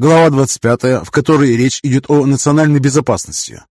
Глава 25, в которой речь идет о национальной безопасности.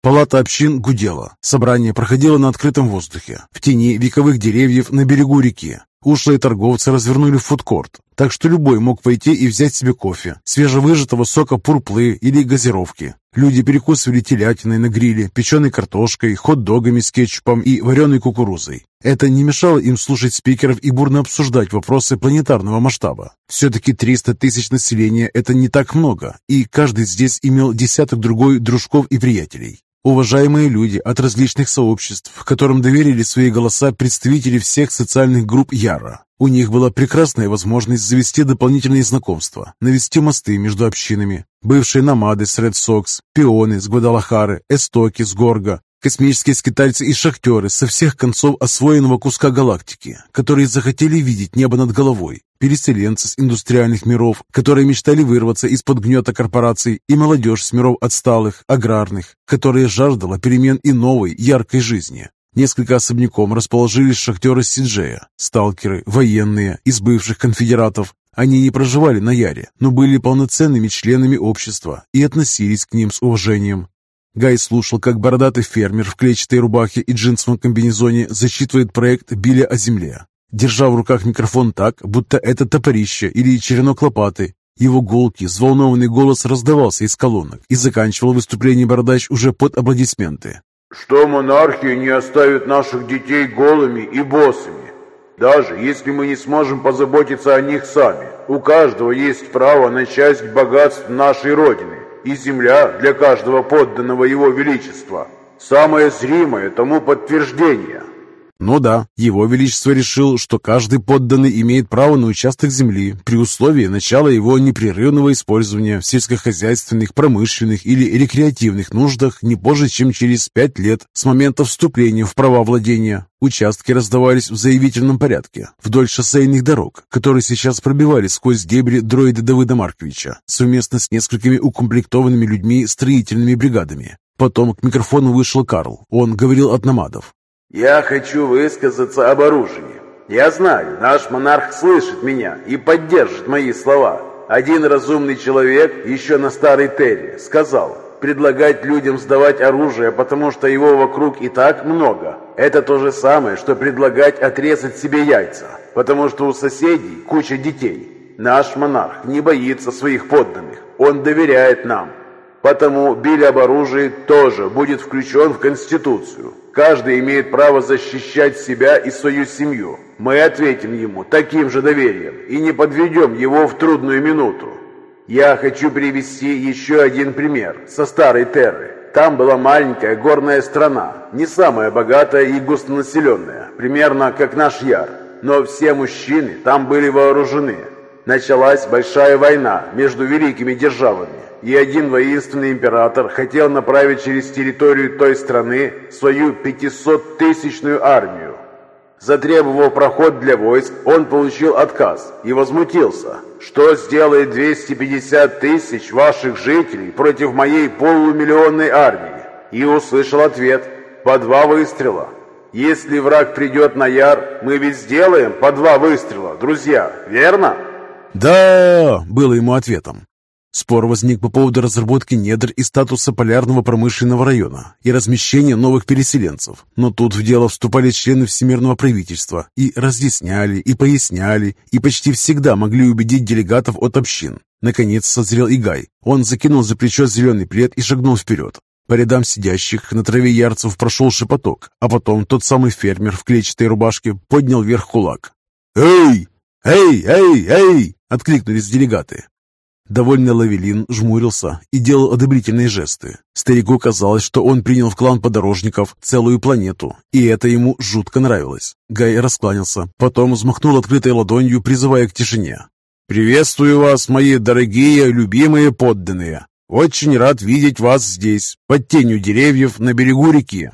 Палата общин гудела. Собрание проходило на открытом воздухе, в тени вековых деревьев на берегу реки. Ушлые торговцы развернули фудкорт, так что любой мог пойти и взять себе кофе, свежевыжатого сока пурплы или газировки. Люди перекусывали телятиной на гриле, печеной картошкой, хот-догами с кетчупом и вареной кукурузой. Это не мешало им слушать спикеров и бурно обсуждать вопросы планетарного масштаба. Все-таки 300 тысяч населения – это не так много, и каждый здесь имел десяток другой дружков и приятелей. Уважаемые люди от различных сообществ, которым доверили свои голоса представители всех социальных групп Яра. У них была прекрасная возможность завести дополнительные знакомства, навести мосты между общинами. Бывшие намады с Ред Сокс, пионы с Гвадалахары, эстоки с Горга, Космические скитальцы и шахтеры со всех концов освоенного куска галактики, которые захотели видеть небо над головой, переселенцы с индустриальных миров, которые мечтали вырваться из-под гнета корпораций, и молодежь с миров отсталых, аграрных, которая жаждала перемен и новой, яркой жизни. Несколько особняком расположились шахтеры Сиджея, сталкеры, военные, из бывших конфедератов. Они не проживали на Яре, но были полноценными членами общества и относились к ним с уважением. Гай слушал, как бородатый фермер в клетчатой рубахе и джинсовом комбинезоне зачитывает проект «Биля о земле», держа в руках микрофон так, будто это топорище или черенок лопаты. Его гулкий, взволнованный голос раздавался из колонок и заканчивал выступление бородач уже под аплодисменты. «Что монархия не оставит наших детей голыми и босыми, даже если мы не сможем позаботиться о них сами. У каждого есть право на часть богатств нашей Родины и земля для каждого подданного его величества. Самое зримое тому подтверждение. Ну да, его величество решил, что каждый подданный имеет право на участок земли при условии начала его непрерывного использования в сельскохозяйственных, промышленных или рекреативных нуждах не позже, чем через пять лет с момента вступления в права владения. Участки раздавались в заявительном порядке вдоль шоссейных дорог, которые сейчас пробивались сквозь дебри дроида Давыда Марковича, совместно с несколькими укомплектованными людьми строительными бригадами. Потом к микрофону вышел Карл. Он говорил от намадов. Я хочу высказаться об оружии. Я знаю, наш монарх слышит меня и поддержит мои слова. Один разумный человек еще на старой Терре сказал, предлагать людям сдавать оружие, потому что его вокруг и так много. Это то же самое, что предлагать отрезать себе яйца, потому что у соседей куча детей. Наш монарх не боится своих подданных, он доверяет нам. Потому биль об оружии тоже будет включен в Конституцию. Каждый имеет право защищать себя и свою семью. Мы ответим ему таким же доверием и не подведем его в трудную минуту. Я хочу привести еще один пример со старой Терры. Там была маленькая горная страна, не самая богатая и густонаселенная, примерно как наш Яр. Но все мужчины там были вооружены. Началась большая война между великими державами и один воинственный император хотел направить через территорию той страны свою 500-тысячную армию. Затребовав проход для войск, он получил отказ и возмутился. Что сделает 250 тысяч ваших жителей против моей полумиллионной армии? И услышал ответ «По два выстрела». Если враг придет на Яр, мы ведь сделаем по два выстрела, друзья, верно? «Да!» — было ему ответом. Спор возник по поводу разработки недр и статуса полярного промышленного района и размещения новых переселенцев. Но тут в дело вступали члены Всемирного правительства и разъясняли, и поясняли, и почти всегда могли убедить делегатов от общин. Наконец созрел и Гай. Он закинул за плечо зеленый плед и шагнул вперед. По рядам сидящих на траве ярцев прошел шепоток, а потом тот самый фермер в клетчатой рубашке поднял вверх кулак. «Эй! Эй! Эй! Эй!» — откликнулись делегаты. Довольный Лавелин жмурился и делал одобрительные жесты. Старику казалось, что он принял в клан подорожников целую планету, и это ему жутко нравилось. Гай раскланялся, потом взмахнул открытой ладонью, призывая к тишине. «Приветствую вас, мои дорогие, любимые подданные! Очень рад видеть вас здесь, под тенью деревьев на берегу реки.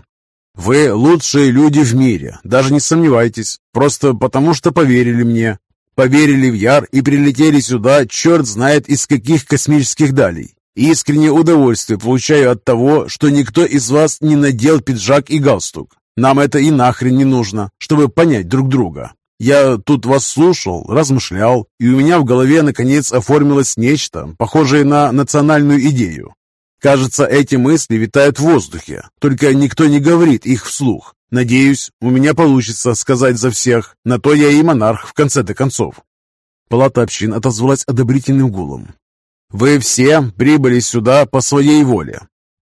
Вы лучшие люди в мире, даже не сомневайтесь, просто потому что поверили мне, Поверили в Яр и прилетели сюда, черт знает из каких космических далей. Искреннее удовольствие получаю от того, что никто из вас не надел пиджак и галстук. Нам это и нахрен не нужно, чтобы понять друг друга. Я тут вас слушал, размышлял, и у меня в голове наконец оформилось нечто, похожее на национальную идею. Кажется, эти мысли витают в воздухе, только никто не говорит их вслух. Надеюсь, у меня получится сказать за всех, на то я и монарх в конце-то концов. Палата общин отозвалась одобрительным гулом. Вы все прибыли сюда по своей воле.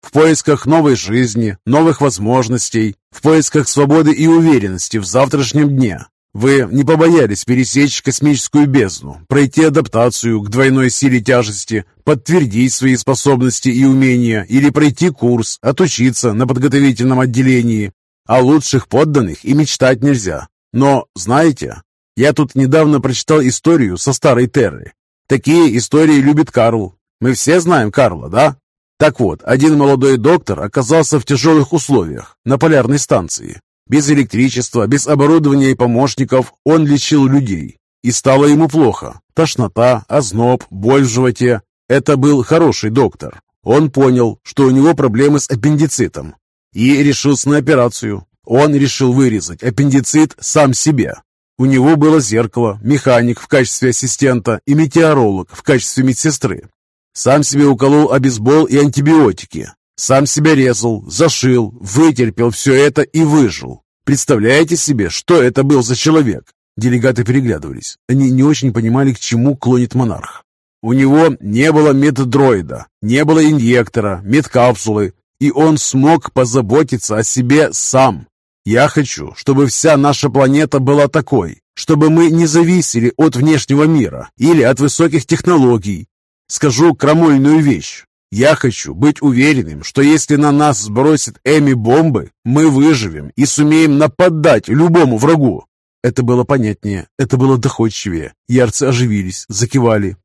В поисках новой жизни, новых возможностей, в поисках свободы и уверенности в завтрашнем дне. Вы не побоялись пересечь космическую бездну, пройти адаптацию к двойной силе тяжести, подтвердить свои способности и умения или пройти курс, отучиться на подготовительном отделении. О лучших подданных и мечтать нельзя. Но, знаете, я тут недавно прочитал историю со старой Терры. Такие истории любит Карл. Мы все знаем Карла, да? Так вот, один молодой доктор оказался в тяжелых условиях на полярной станции. Без электричества, без оборудования и помощников он лечил людей. И стало ему плохо. Тошнота, озноб, боль в животе. Это был хороший доктор. Он понял, что у него проблемы с аппендицитом. И решился на операцию. Он решил вырезать аппендицит сам себе. У него было зеркало, механик в качестве ассистента и метеоролог в качестве медсестры. Сам себе уколол обезбол и антибиотики. Сам себя резал, зашил, вытерпел все это и выжил. Представляете себе, что это был за человек? Делегаты переглядывались. Они не очень понимали, к чему клонит монарх. У него не было меддроида, не было инъектора, медкапсулы, и он смог позаботиться о себе сам. Я хочу, чтобы вся наша планета была такой, чтобы мы не зависели от внешнего мира или от высоких технологий. Скажу крамольную вещь. Я хочу быть уверенным, что если на нас сбросят Эми-бомбы, мы выживем и сумеем нападать любому врагу. Это было понятнее, это было доходчивее. Ярцы оживились, закивали.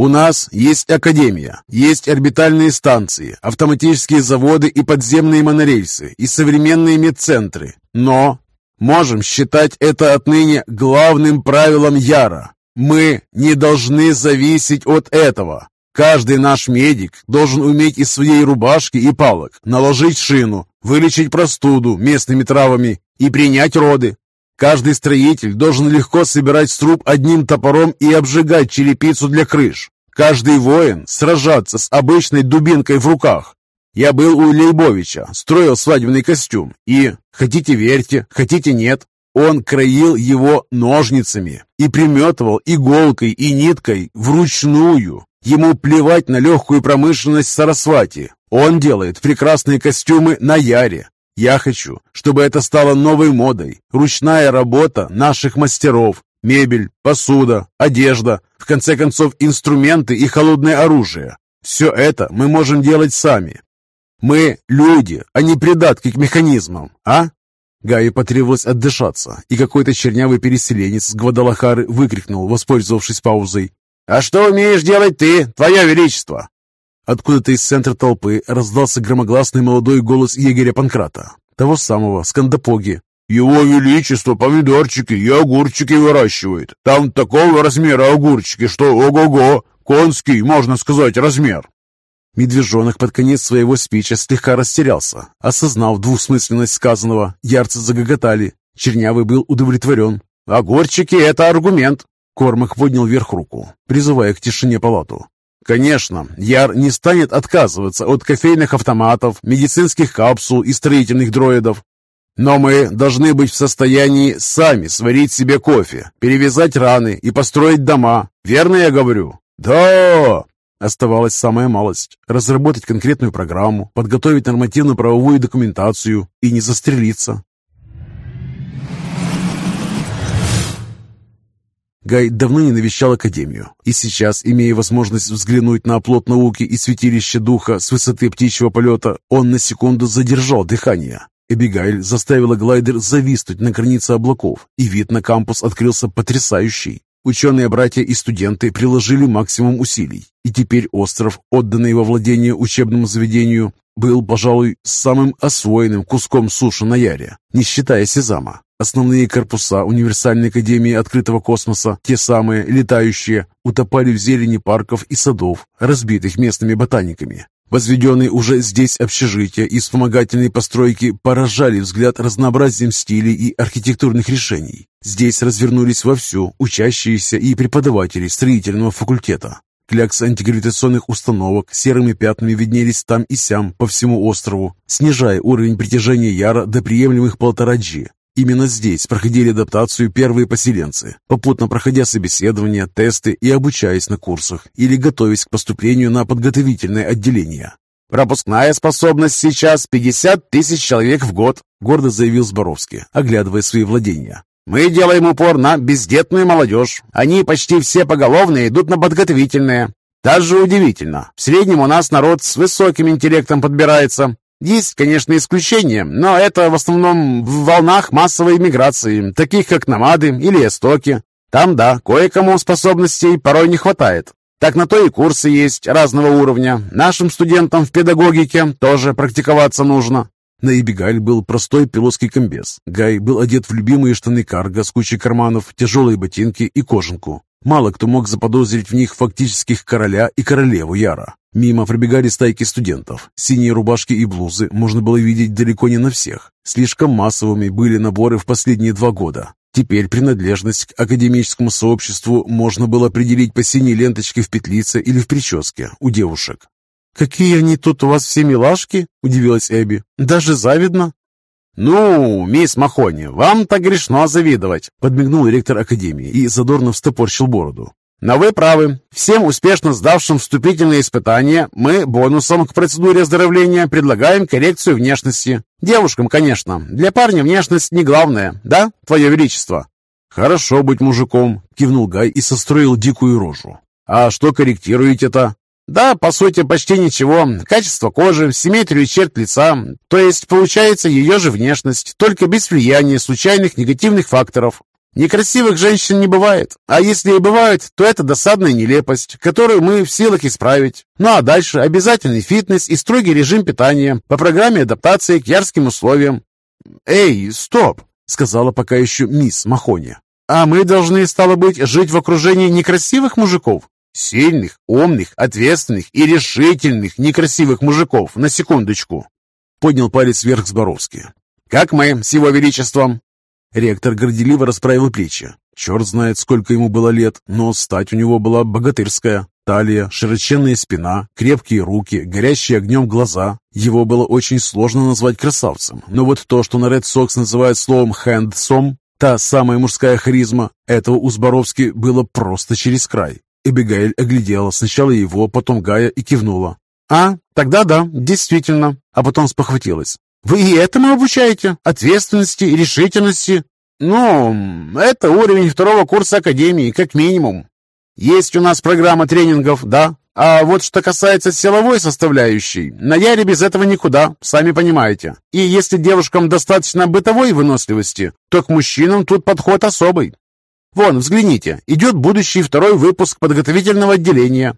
У нас есть академия, есть орбитальные станции, автоматические заводы и подземные монорельсы, и современные медцентры. Но можем считать это отныне главным правилом Яра. Мы не должны зависеть от этого. Каждый наш медик должен уметь из своей рубашки и палок наложить шину, вылечить простуду местными травами и принять роды. Каждый строитель должен легко собирать сруб одним топором и обжигать черепицу для крыш. Каждый воин сражаться с обычной дубинкой в руках. Я был у Лейбовича, строил свадебный костюм, и, хотите верьте, хотите нет, он краил его ножницами и приметывал иголкой и ниткой вручную. Ему плевать на легкую промышленность Сарасвати. Он делает прекрасные костюмы на Яре. Я хочу, чтобы это стало новой модой. Ручная работа наших мастеров. Мебель, посуда, одежда, в конце концов инструменты и холодное оружие. Все это мы можем делать сами. Мы люди, а не придатки к механизмам, а? Гае потребовалось отдышаться, и какой-то чернявый переселенец с Гвадалахары выкрикнул, воспользовавшись паузой. «А что умеешь делать ты, твое величество?» Откуда-то из центра толпы раздался громогласный молодой голос егеря Панкрата, того самого, Скандапоги. «Его Величество помидорчики и огурчики выращивает. Там такого размера огурчики, что ого-го, конский, можно сказать, размер». Медвежонок под конец своего спича слегка растерялся. Осознав двусмысленность сказанного, ярцы загоготали. Чернявый был удовлетворен. «Огурчики — это аргумент!» Кормак поднял вверх руку, призывая к тишине палату. Конечно, Яр не станет отказываться от кофейных автоматов, медицинских капсул и строительных дроидов. Но мы должны быть в состоянии сами сварить себе кофе, перевязать раны и построить дома. Верно я говорю? Да! Оставалась самая малость – разработать конкретную программу, подготовить нормативно-правовую документацию и не застрелиться. Гай давно не навещал Академию, и сейчас, имея возможность взглянуть на оплот науки и святилище духа с высоты птичьего полета, он на секунду задержал дыхание. Эбигайль заставила глайдер зависнуть на границе облаков, и вид на кампус открылся потрясающий. Ученые-братья и студенты приложили максимум усилий, и теперь остров, отданный во владение учебному заведению, был, пожалуй, самым освоенным куском суши на Яре, не считая Сезама. Основные корпуса Универсальной Академии Открытого Космоса, те самые летающие, утопали в зелени парков и садов, разбитых местными ботаниками. Возведенные уже здесь общежития и вспомогательные постройки поражали взгляд разнообразием стилей и архитектурных решений. Здесь развернулись вовсю учащиеся и преподаватели строительного факультета. Кляксы антигравитационных установок серыми пятнами виднелись там и сям по всему острову, снижая уровень притяжения Яра до приемлемых полтора G. Именно здесь проходили адаптацию первые поселенцы, попутно проходя собеседования, тесты и обучаясь на курсах или готовясь к поступлению на подготовительное отделение. «Пропускная способность сейчас 50 тысяч человек в год», гордо заявил Зборовский, оглядывая свои владения. «Мы делаем упор на бездетную молодежь. Они почти все поголовно идут на подготовительные. Даже удивительно. В среднем у нас народ с высоким интеллектом подбирается. Есть, конечно, исключения, но это в основном в волнах массовой иммиграции, таких как намады или эстоки. Там, да, кое-кому способностей порой не хватает. Так на то и курсы есть разного уровня. Нашим студентам в педагогике тоже практиковаться нужно. На Эбигаль был простой пилотский комбез. Гай был одет в любимые штаны карго с кучей карманов, тяжелые ботинки и кожанку. Мало кто мог заподозрить в них фактических короля и королеву Яра. Мимо пробегали стайки студентов. Синие рубашки и блузы можно было видеть далеко не на всех. Слишком массовыми были наборы в последние два года. Теперь принадлежность к академическому сообществу можно было определить по синей ленточке в петлице или в прическе у девушек. «Какие они тут у вас все милашки?» – удивилась Эбби. «Даже завидно». «Ну, мисс Махони, вам-то грешно завидовать», – подмигнул ректор академии и задорно встопорщил бороду. Но вы правы. Всем успешно сдавшим вступительные испытания мы бонусом к процедуре оздоровления предлагаем коррекцию внешности. Девушкам, конечно. Для парня внешность не главное, да, Твое Величество? Хорошо быть мужиком, кивнул Гай и состроил дикую рожу. А что корректируете-то? Да, по сути, почти ничего. Качество кожи, симметрию черт лица. То есть, получается ее же внешность, только без влияния случайных негативных факторов. Некрасивых женщин не бывает, а если и бывают, то это досадная нелепость, которую мы в силах исправить. Ну а дальше обязательный фитнес и строгий режим питания по программе адаптации к ярским условиям. «Эй, стоп!» — сказала пока еще мисс Махони. «А мы должны, стало быть, жить в окружении некрасивых мужиков? Сильных, умных, ответственных и решительных некрасивых мужиков, на секундочку!» Поднял палец вверх Зборовский. «Как мы с его величеством!» Ректор горделиво расправил плечи. Черт знает, сколько ему было лет, но стать у него была богатырская. Талия, широченная спина, крепкие руки, горящие огнем глаза. Его было очень сложно назвать красавцем, но вот то, что на Ред Сокс называют словом «хэндсом», та самая мужская харизма, этого у Зборовски было просто через край. Эбигейль оглядела сначала его, потом Гая и кивнула. «А, тогда да, действительно», а потом спохватилась. Вы и этому обучаете? Ответственности решительности? Ну, это уровень второго курса академии, как минимум. Есть у нас программа тренингов, да. А вот что касается силовой составляющей, на Яре без этого никуда, сами понимаете. И если девушкам достаточно бытовой выносливости, то к мужчинам тут подход особый. Вон, взгляните, идет будущий второй выпуск подготовительного отделения.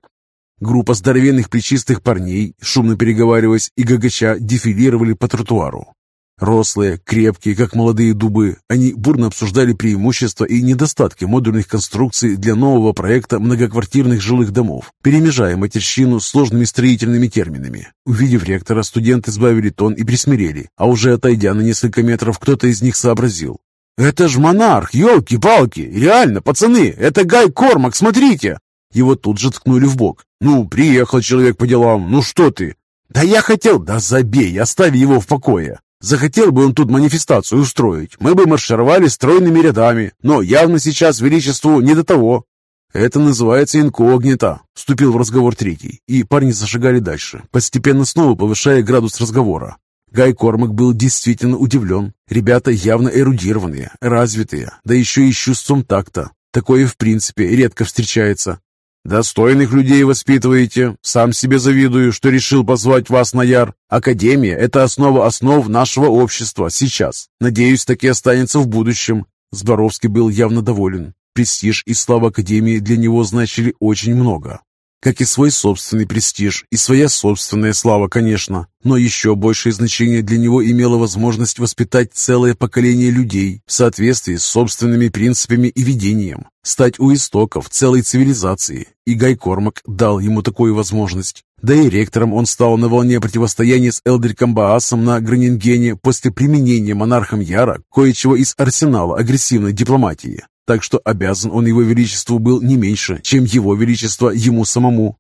Группа здоровенных плечистых парней, шумно переговариваясь и гагача, дефилировали по тротуару. Рослые, крепкие, как молодые дубы, они бурно обсуждали преимущества и недостатки модульных конструкций для нового проекта многоквартирных жилых домов, перемежая матерщину сложными строительными терминами. Увидев ректора, студенты сбавили тон и присмирели, а уже отойдя на несколько метров, кто-то из них сообразил. «Это ж монарх, елки-палки! Реально, пацаны, это Гай Кормак, смотрите!» Его тут же ткнули в бок. «Ну, приехал человек по делам, ну что ты?» «Да я хотел...» «Да забей, оставь его в покое!» Захотел бы он тут манифестацию устроить, мы бы маршировали стройными рядами, но явно сейчас величеству не до того. Это называется инкогнито, вступил в разговор третий, и парни зашагали дальше, постепенно снова повышая градус разговора. Гай Кормак был действительно удивлен. Ребята явно эрудированные, развитые, да еще и с чувством такта. Такое, в принципе, редко встречается. Достойных людей воспитываете. Сам себе завидую, что решил позвать вас на Яр. Академия – это основа основ нашего общества сейчас. Надеюсь, так и останется в будущем». Зборовский был явно доволен. Престиж и слава Академии для него значили очень много как и свой собственный престиж и своя собственная слава, конечно. Но еще большее значение для него имела возможность воспитать целое поколение людей в соответствии с собственными принципами и видением, стать у истоков целой цивилизации. И Гай Кормак дал ему такую возможность. Да и ректором он стал на волне противостояния с Элдриком Баасом на Гранингене после применения монархом Яра кое-чего из арсенала агрессивной дипломатии. Так что обязан он его величеству был не меньше, чем его величество ему самому.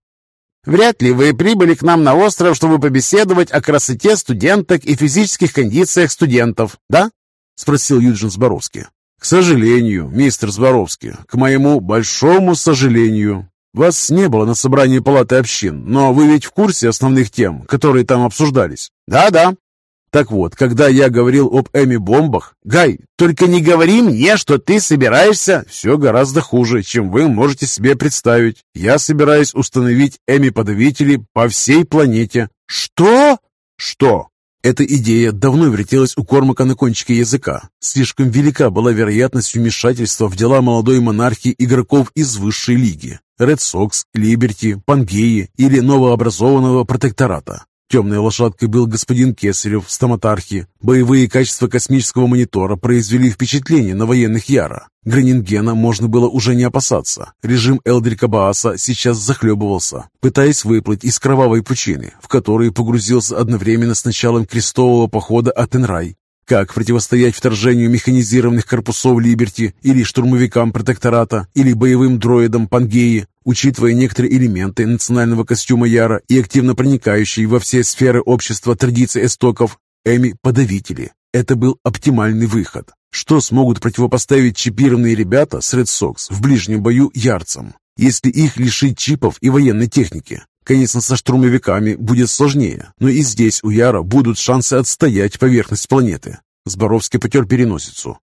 «Вряд ли вы прибыли к нам на остров, чтобы побеседовать о красоте студенток и физических кондициях студентов, да?» — спросил Юджин Зборовский. «К сожалению, мистер Зборовский, к моему большому сожалению. Вас не было на собрании палаты общин, но вы ведь в курсе основных тем, которые там обсуждались? Да-да. Так вот, когда я говорил об Эми-бомбах... Гай, только не говори мне, что ты собираешься... Все гораздо хуже, чем вы можете себе представить. Я собираюсь установить Эми-подавители по всей планете. Что? Что? Эта идея давно вертелась у Кормака на кончике языка. Слишком велика была вероятность вмешательства в дела молодой монархии игроков из высшей лиги. Ред Сокс, Либерти, Пангеи или новообразованного протектората. Темной лошадкой был господин Кесарев, стоматархи. Боевые качества космического монитора произвели впечатление на военных Яра. Гранингена можно было уже не опасаться. Режим Элдрика Бааса сейчас захлебывался, пытаясь выплыть из кровавой пучины, в которую погрузился одновременно с началом крестового похода Атенрай. Как противостоять вторжению механизированных корпусов Либерти или штурмовикам протектората или боевым дроидам Пангеи, учитывая некоторые элементы национального костюма Яра и активно проникающие во все сферы общества традиций эстоков, Эми-подавители. Это был оптимальный выход. Что смогут противопоставить чипированные ребята с Red Sox в ближнем бою ярцам, если их лишить чипов и военной техники? Конечно, со штурмовиками будет сложнее, но и здесь у Яра будут шансы отстоять поверхность планеты. Зборовский потер переносицу.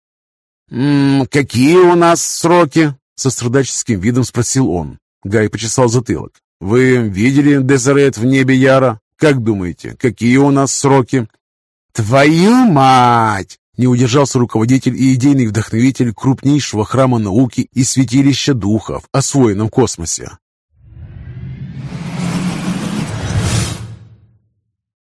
«М -м, «Какие у нас сроки?» Со страдаческим видом спросил он. Гай почесал затылок. «Вы видели Дезерет в небе Яра? Как думаете, какие у нас сроки?» «Твою мать!» Не удержался руководитель и идейный вдохновитель крупнейшего храма науки и святилища духа в освоенном космосе.